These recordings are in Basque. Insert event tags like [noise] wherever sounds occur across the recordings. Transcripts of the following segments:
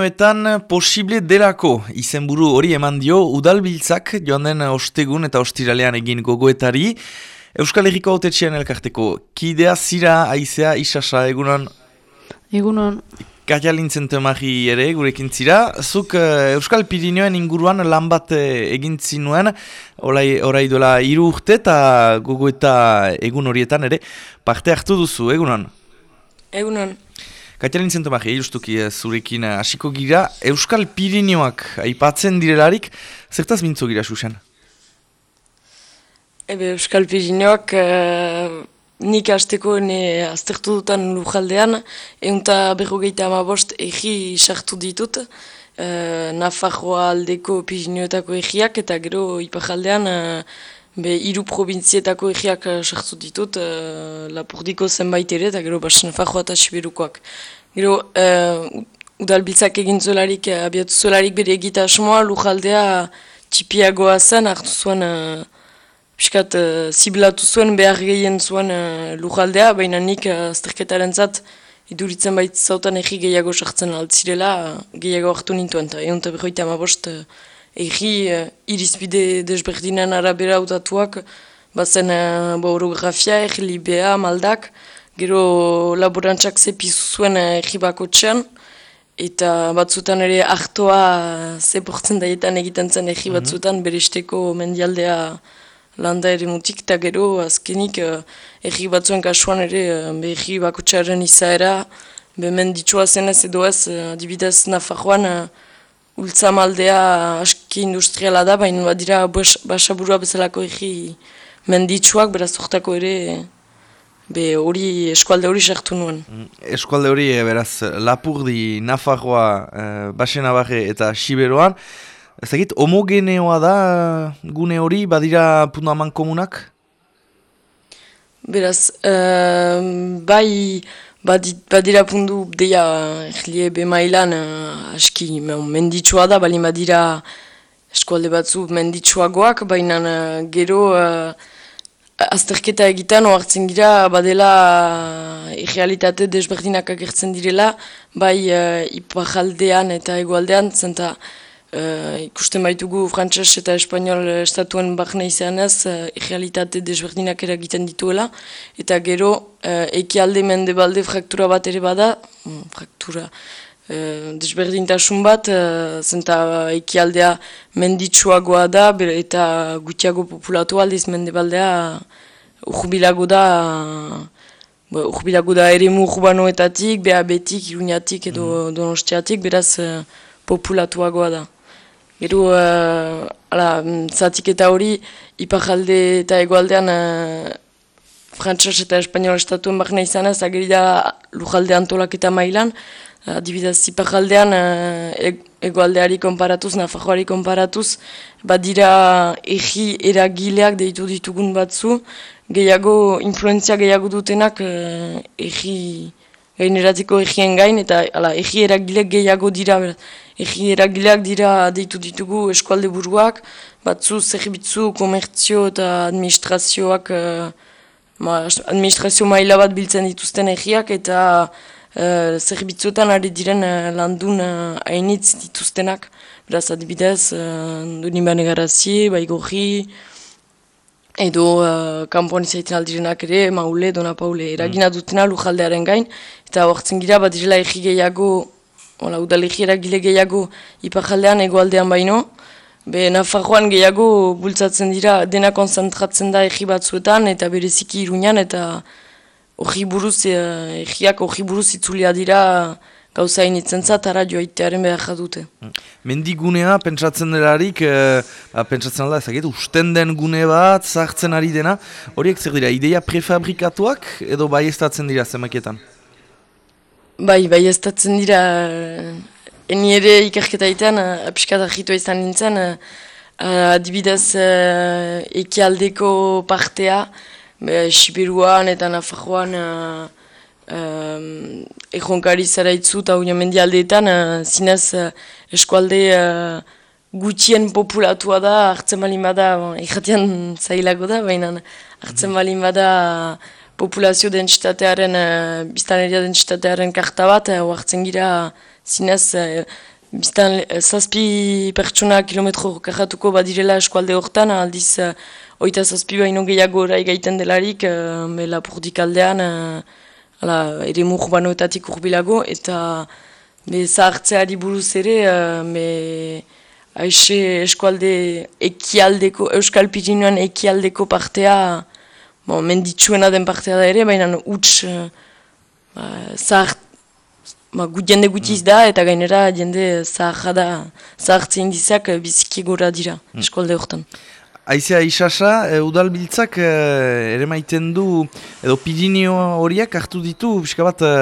Pirinioetan posible delako izenburu hori eman dio udalbiltzak joan den ostegun eta ostiralean egin gogoetari. Euskal Herriko Autetxean elkarteko, kidea zira aizea isasa egunon? Egunon. Katia lintzen temari ere gurekin zira. Zuk uh, Euskal Pirinioen inguruan lan bat eh, egin zinuen, orai, orai dola iru urte eta gogoeta egun horietan ere parte hartu duzu, egunon? Egunon. Katalin zentomak, justuki eh, zurekin eh, hasiko gira, Euskal Pirinioak aipatzen direlarik, zertaz mintzo gira, Susan? Ebe, Euskal Pirinioak uh, nik hasteko ne aztertu dutan lujaldean, eunta berrogeita amabost egi sartu ditut, uh, Nafarroa aldeko Pirinioetako egiak, eta gero ipajaldean uh, be hiru provintzietako egiak sartu ditut, uh, lapurdiko zenbait ere, eta gero basen Nafarroa eta Siberukoak. Gero, uh, udalbiltzak egin zolarik, uh, abiatu zolarik bere egita asmoa, lujaldea txipiagoa zen, hartu zuen, uh, piskat, uh, ziblatu zuen, behar gehien zuen uh, lujaldea, baina nik azterketaren zat, iduritzen bait zautan egi gehiago sartzen altzirela, gehiago hartu nintuen, eta egun eta behoita amabost, uh, egi uh, irizbide desberdinen arabera utatuak, bazen uh, borografia, egi libea, maldak, gero laborantzak zepizu zuen egibako txan, eta batzutan ere hartoa zeportzen daietan egiten zen egi mhm. batzutan mm -hmm. beresteko mendialdea landa ere mutik, eta gero azkenik egi batzuen kasuan ere egi bako txaren izaera, bemen ditxoa zenez edo ez, adibidez Nafarroan, ultza maldea aski industriala da, baina badira basaburua bezalako egi menditsuak, beraz ere Be hori eskualde hori sartu nuen. Mm, eskualde hori, e, beraz, Lapurdi, Nafarroa, e, Basena eta Siberoan. Ez egit, homogeneoa da gune hori, badira puntu haman komunak? Beraz, e, bai badira puntu deia erlie be mailan aski menditsua da, bali badira eskualde batzu menditsuagoak, baina gero azterketa egiten oartzen gira badela irrealitate desberdinak agertzen direla, bai uh, ipajaldean eta egualdean, zenta uh, ikusten baitugu frantses eta espanol estatuen bakna izan ez, uh, irrealitate desberdinak eragiten dituela, eta gero uh, ekialde mende balde fraktura bat ere bada, mm, fraktura, uh, desberdintasun bat, uh, zenta ekialdea menditsuagoa da, eta gutiago populatu aldiz mende baldea, urbilago da, urbilago da ere murbanoetatik, beha betik, iruñatik edo mm. donostiatik, beraz uh, populatuagoa da. Gero, uh, ala, zatik eta hori, ipajalde eta egoaldean uh, frantxas eta espanol estatuen bakna izan ez, ageri da lujalde antolak eta mailan, adibidez, ipajaldean uh, egoaldeari konparatuz, nafajoari konparatuz, badira egi eragileak deitu ditugun batzu, gehiago, influenzia gehiago dutenak uh, egi, gaineratiko egien gain, eta ala, egi eragilek gehiago dira, egi eragileak dira deitu ditugu eskualde buruak, batzu zerbitzu, komertzio eta administrazioak, uh, administrazio maila bat biltzen dituzten egiak, eta uh, zerbitzuetan ari diren uh, landun hainitz dituztenak, beraz adibidez, uh, duniban egarazie, baigorri, edo uh, kanpoan izaiten aldirenak ere, maule, dona paule, eragina mm. dutena lujaldearen gain, eta hortzen gira bat direla egi gehiago, hola, udalegi eragile gehiago ipajaldean egoaldean baino, be Nafarroan gehiago bultzatzen dira, dena konzentratzen da egi batzuetan, eta bereziki iruñan, eta hori buruz, uh, egiak hori buruz itzulia dira, gauza initzen zatara joaitearen behar jadute. Mendigunea, pentsatzen delarik, e, pentsatzen alda ezaget, usten den gune bat, zartzen ari dena, horiek zer dira, ideia prefabrikatuak edo bai dira zemakietan? Bai, bai dira, eni ere ikerketa itean, apiskat argitua izan nintzen, adibidez ekialdeko partea, Sibiruan eta Nafarroan, ejonkari zara itzu eta unia mendialdeetan, uh, zinez uh, eskualde uh, gutxien populatua da, hartzen balin bada, bon, zailago da, baina hartzen balin bada populazio dentsitatearen, uh, biztaneria dentsitatearen karta bat, uh, hartzen gira zinez, e, biztan zazpi pertsona kilometro kajatuko badirela eskualde hortan, aldiz e, oita zazpi baino gehiago orai gaiten delarik, e, me lapurdik aldean, e, ere murbanoetatik urbilago, eta me zahartzeari buruz ere, e, me aixe eskualde ekialdeko, Euskal Pirinuan ekialdeko partea, bon, menditsuena den partea da ere, baina huts ba, zahart, ba, gut jende gutiz da, eta gainera jende zaharra da, zahartzen indizak biziki gora dira, mm. eskualde horretan. Aizea Isasa, e, udalbiltzak e, ere maiten du, edo Pirinio horiek hartu ditu, pixka bat e,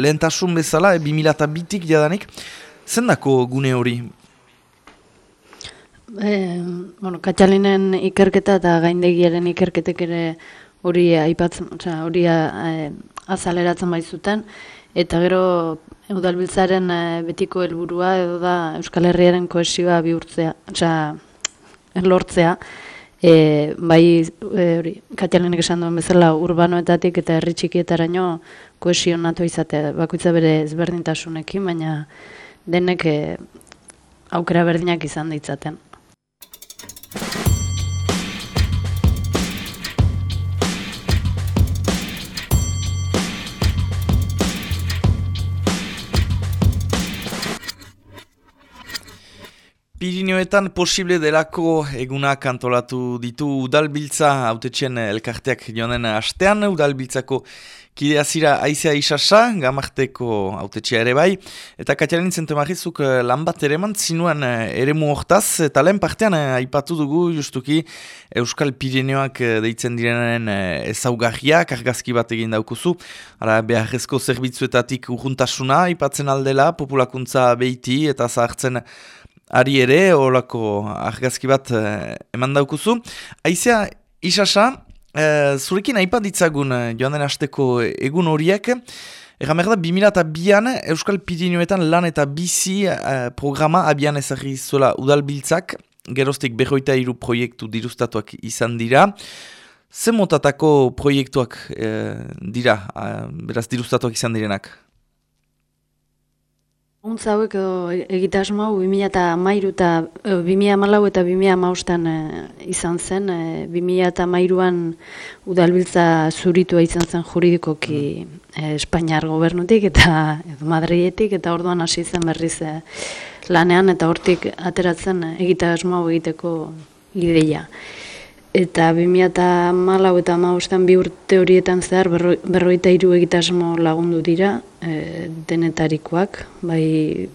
lehentasun bezala, e, 2002-tik jadanik, zendako gune hori? E, bueno, Katxalinen ikerketa eta gaindegiaren ikerketek ere hori aipatzen, osea, hori e, azaleratzen bai zuten eta gero udalbiltzaren e, betiko helburua edo da Euskal Herriaren kohesioa bihurtzea, osea, lortzea. E, bai, e, hori, Katxalinek esan duen bezala urbanoetatik eta herri txikietaraino kohesio nato izatea, bakoitza bere ezberdintasunekin, baina denek e, aukera berdinak izan ditzaten. Pirineoetan posible delako egunak antolatu ditu udalbiltza autetxen elkarteak joanen astean, udalbiltzako kidea zira aizea isasa, gamarteko autetxea ere bai, eta Katialin zentemagizuk eh, lan bat ere zinuen eh, ere muortaz, eta lehen partean eh, aipatu dugu justuki Euskal Pirineoak deitzen direnen ezaugarriak, argazki bat egin daukuzu, ara beharrezko zerbitzuetatik urruntasuna, aipatzen aldela, populakuntza behiti eta zahartzen ari ere, olako argazki bat eh, eman daukuzu. Aizea, isasa, eh, zurekin aipat ditzagun eh, joan den asteko egun horiek, Egan behar da, 2002an Euskal Pirinioetan lan eta bizi eh, programa abian ezagri zola udalbiltzak, geroztik berroita iru proiektu dirustatuak izan dira. Zer motatako proiektuak eh, dira, eh, beraz dirustatuak izan direnak? Untza hauek edo egitasmo hau 2000 eta mairu eta 2000 malau eta 2000 maustan e, izan zen. E, 2000 eta mairuan udalbiltza zuritua izan zen juridikoki e, Espainiar gobernutik eta edo Madrietik eta orduan hasi zen berriz lanean eta hortik ateratzen egitasmo hau egiteko ideia. Eta 2008 eta maustan bi urte horietan zehar berroita hiru egitasmo lagundu dira e, denetarikoak, bai,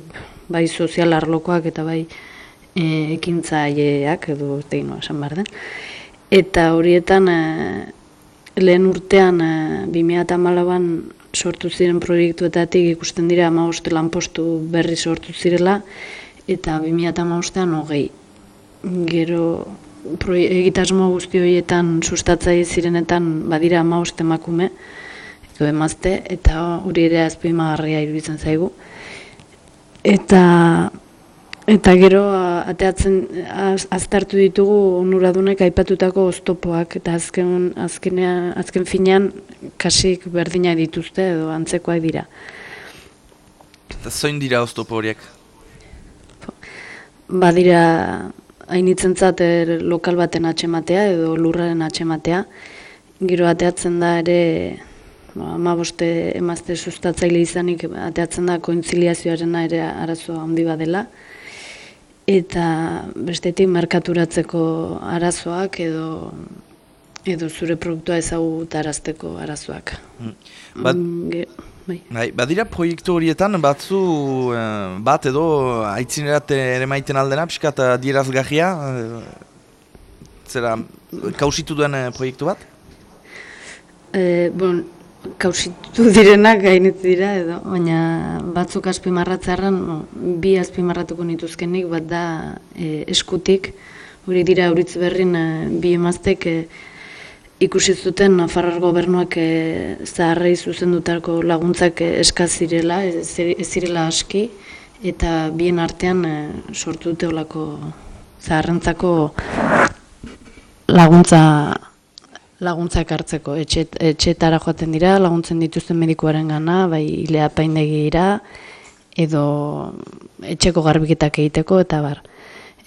bai sozial arlokoak eta bai e, ekintzaileak edo teino esan behar den. Eta horietan e, lehen urtean e, 2008an sortu ziren proiektuetatik ikusten dira amaoste lanpostu berri sortu zirela eta 2008an hogei. Gero egitasmo guzti horietan sustatzaile zirenetan badira amaoste emakume, edo emazte, eta hori ere azpimagarria iruditzen zaigu. Eta eta gero ateatzen aztertu ditugu onuradunek aipatutako oztopoak eta azken azkenean azken finean kasik berdina dituzte edo antzekoak dira. Eta zoin dira oztopo horiek? Badira hainitzen er, lokal baten atxematea edo lurraren atxematea. Giro ateatzen da ere, ba, ama boste emazte sustatzaile izanik, ateatzen da kointziliazioaren ere arazo handi badela. Eta bestetik merkaturatzeko arazoak edo edo zure produktua ezagutarazteko arazoak. Mm. Bat, mm, Bai. bai. badira proiektu horietan batzu uh, bat edo aitzinerat ere maiten aldena, piskat adierazgarria, uh, zera kausitu duen uh, proiektu bat? E, bon, kausitu [laughs] direnak gainet dira edo, baina batzuk azpimarratzearen, bi azpimarratuko nituzkenik, bat da eskutik, hori dira auritz berrin bi emaztek, ikusi zuten Nafarrar gobernuak e, zaharrei zuzendutako laguntzak eskazirela, ez, zirela aski, eta bien artean e, sortu dute olako zaharrentzako laguntza laguntzak hartzeko. Etxet, etxetara joaten dira, laguntzen dituzten medikuaren gana, bai hilea paindegira, edo etxeko garbiketak egiteko eta bar.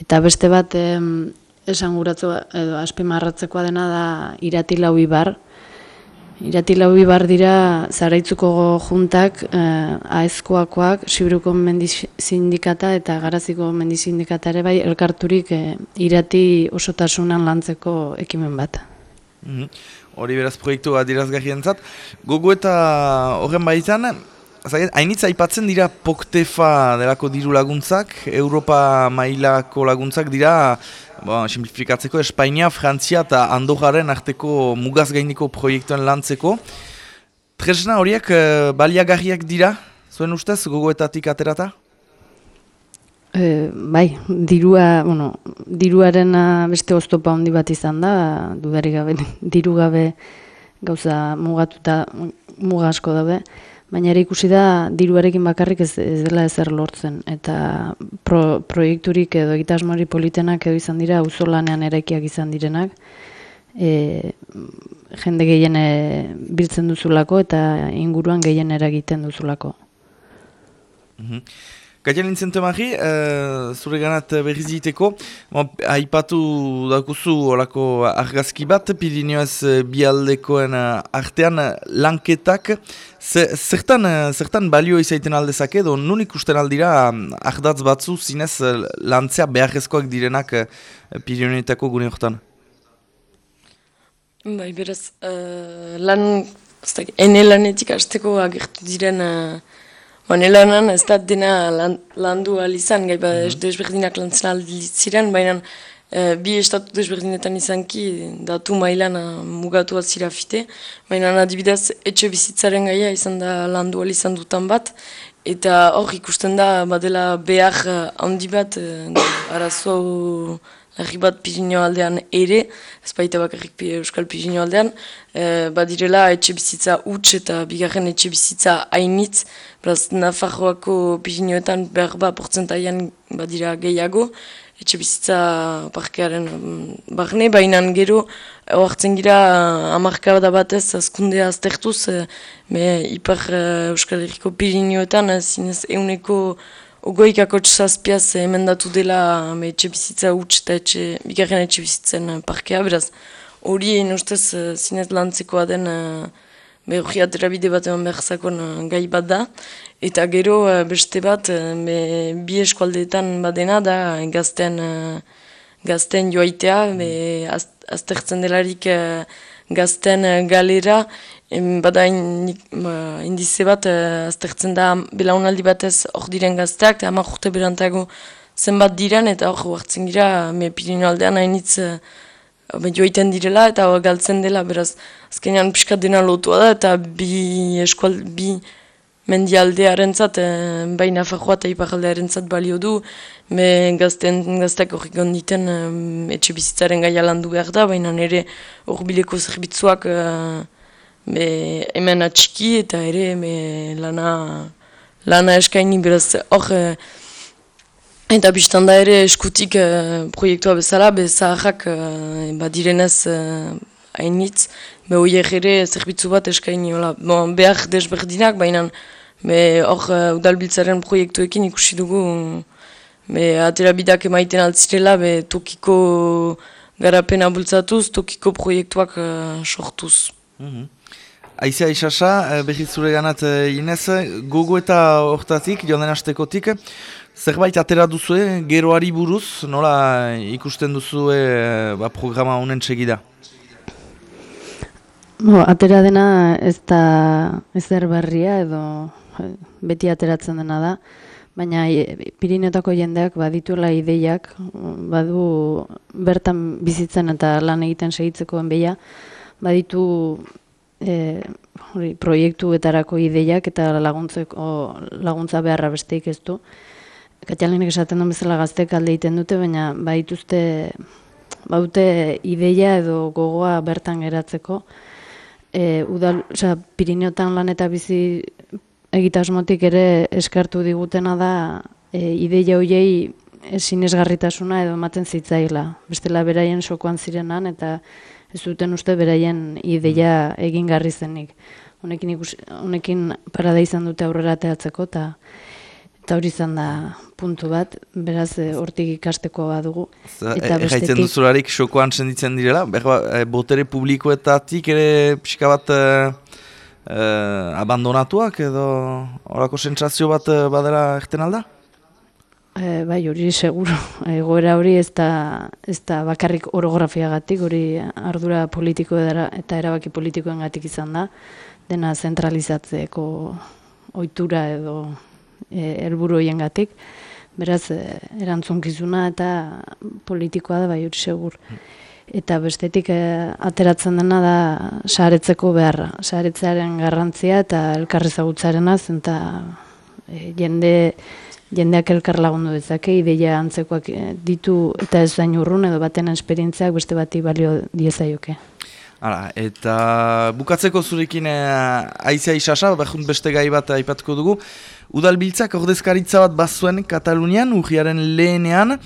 Eta beste bat em, esan guratzu edo azpimarratzekoa dena da irati lau ibar. Irati lau ibar dira zaraitzuko juntak eh, aezkoakoak, Sibruko mendiz sindikata eta Garaziko mendiz sindikata ere bai elkarturik eh, irati osotasunan lantzeko ekimen bat. Mhm. Hori beraz proiektu adirazgarrientzat. Gogo eta horren baitan, hainitza aipatzen dira poktefa delako diru laguntzak, Europa mailako laguntzak dira, bon, simplifikatzeko, Espainia, Frantzia eta Andorraren arteko mugaz gainiko proiektuen lantzeko. Tresna horiek uh, baliagarriak dira, zuen ustez, gogoetatik aterata? E, bai, dirua, bueno, diruaren beste oztopa handi bat izan da, dudari gabe, [laughs] diru gabe gauza mugatuta muga asko dabe. Baina ere ikusi da diruarekin bakarrik ez, ez dela ezer lortzen. Eta pro, proiekturik edo egitasmori politenak edo izan dira auzolanean eraikiak izan direnak. E, jende gehien e, biltzen duzulako eta inguruan gehien eragiten duzulako. Mm Katia nintzen temari, uh, zure ganat berriz diteko, haipatu dakuzu olako argazki bat, Pirineoez uh, bialdekoen uh, artean lanketak, zertan, zertan balio izaiten aldezak edo, nun ikusten aldira ardatz batzu zinez uh, lantzea beharrezkoak direnak uh, Pirineoetako gune horretan? Bai, beraz, uh, lan, ene lanetik hasteko agertu diren... Baina lanan ez da dena lan, landu alizan, gai bat mm -hmm. desberdinak lantzen ziren, baina e, bi estatu desberdinetan izanki datu mailan mugatu atzira fite. Baina adibidez etxe bizitzaren gaia izan da landu alizan dutan bat, eta hor ikusten da badela behar handi bat, e, arazo Larri bat Pirinio aldean ere, ez baita bakarrik Euskal Pirinio aldean, e, badirela etxe bizitza huts eta bigarren etxe bizitza hainitz, beraz Nafarroako Pirinioetan berba portzentaian badira gehiago, etxe bizitza parkearen mm, barne, baina gero, oartzen gira amarka da batez azkundea aztertuz, e, me ipar e, Euskal Herriko Pirinioetan, zinez euneko Ogoikako txazpiaz emendatu dela etxe bizitza huts eta etxe, bigarren etxe bizitzen eh, parkea, beraz. Hori egin ustez uh, zinez lantzekoa den uh, hori aterabide bat eman behar gai bat da. Eta gero beste bat, uh, bi eskualdeetan badena da gazten, gazten joaitea, be, az, aztertzen delarik gazten galera, bada ba, indize bat uh, aztertzen da belaunaldi batez hor diren gazteak, eta hamar urte berantago zenbat diren, eta hor hartzen gira, me pirino aldean hainitz uh, joiten direla, eta galtzen dela, beraz, azkenean pixka dena lotua da, eta bi eskual, bi mendialdearen zat, uh, baina fajoa eta ipajaldearen zat balio du, me gazten, gazteak horrik gonditen uh, etxe bizitzaren gaia landu behar da, baina nire hor zerbitzuak be, hemen atxiki eta ere me, lana, lana eskaini beraz hor eh, eta biztan da ere eskutik eh, proiektua bezala be zaharrak eh, badirenez eh, hainitz be hoiek ere zerbitzu bat eskaini hola, bon, behar desberdinak baina hor uh, udalbiltzaren proiektuekin ikusi dugu be atera bidak emaiten altzirela be tokiko garapena bultzatuz, tokiko proiektuak uh, sortuz. Mm Aizea Isasa, eh, behiz zure ganat eh, Inez, gogo eta hortatik, joan astekotik, zerbait atera duzue, geroari buruz, nola ikusten duzue eh, ba, programa honen txegida? Bo, atera dena ez da ez berria edo beti ateratzen dena da, baina Pirinetako jendeak badituela ideiak, badu bertan bizitzen eta lan egiten segitzeko enbeia, baditu e, hori, proiektuetarako ideiak eta laguntzeko laguntza beharra besteik ez du. Katxalinek esaten duen bezala gaztek alde egiten dute, baina baituzte baute ideia edo gogoa bertan geratzeko. E, udal, oza, Pirineotan lan eta bizi egitasmotik ere eskartu digutena da e, ideia hoiei sinesgarritasuna edo ematen zitzaila. Bestela beraien sokoan zirenan eta ez duten uste beraien ideia egin garri zenik. Honekin, ikus, honekin parada izan dute aurrera teatzeko, eta Eta hori izan da puntu bat, beraz eh, hortik ikasteko badugu. Eta e, bestetik... duzularik xokoan senditzen direla, berba, e, botere publikoetatik ere pixka bat e, abandonatuak edo horako sentsazio bat badera egten alda? E, bai, hori seguro. Egoera hori ez da, ez da bakarrik orografiagatik, hori ardura politiko edara, eta erabaki politikoen gatik izan da, dena zentralizatzeko ohitura edo e, helburu e, gatik. Beraz, erantzunkizuna eta politikoa da bai hori segur. Eta bestetik e, ateratzen dena da saretzeko beharra. Saretzearen garrantzia eta elkarrezagutzaren eta e, jende jendeak elkar lagundu dezake, ideia antzekoak e, ditu eta ez zain urrun edo baten esperientziak beste bati balio diezaioke. Hala, eta bukatzeko zurekin e, aizia isasa, behun beste gai bat aipatuko dugu. Udalbiltzak ordezkaritza bat bazuen Katalunian, urriaren lehenean.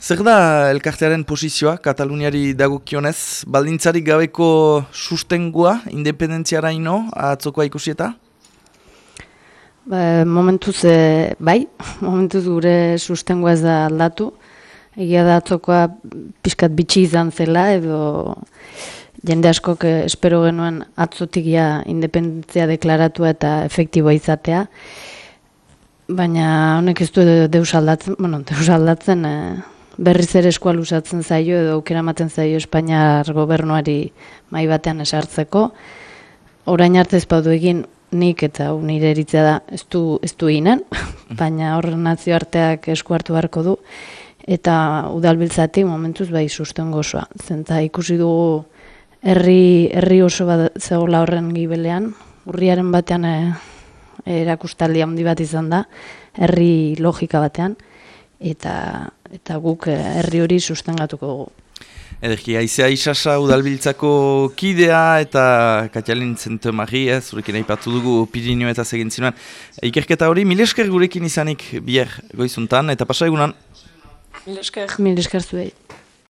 Zer da elkartearen posizioa Kataluniari dagokionez? Baldintzarik gabeko sustengua, independentziara ino, atzokoa ikusi eta? Ba, momentuz e, bai, [laughs] momentuz gure sustengoa ez da aldatu. Egia da atzokoa pixkat bitxi izan zela edo jende askok eh, espero genuen atzotik ja independentzia deklaratua eta efektiboa izatea. Baina honek ez du deus aldatzen, bueno, [laughs] deus aldatzen e, berriz ere eskual usatzen zaio edo aukera ematen zaio Espainiar gobernuari mai batean esartzeko. Orain arte ez badu egin nik eta nire eritzea da ez du, ez du inen, [laughs] baina hor nazioarteak esku hartu beharko du. Eta udalbiltzatik momentuz bai susten gozoa. Zenta ikusi dugu herri, herri oso bat zegoela horren gibelean, urriaren batean e, erakustaldi handi bat izan da, herri logika batean, eta, eta guk eh, herri hori sustengatuko dugu. Ederki, aizea isasa udalbiltzako kidea eta katialin zentu marri, eh, zurekin aipatu dugu Pirinio eta segintzinuan. Ikerketa hori, mil esker gurekin izanik bier goizuntan eta pasa egunan? Mil esker. Mil esker zuei.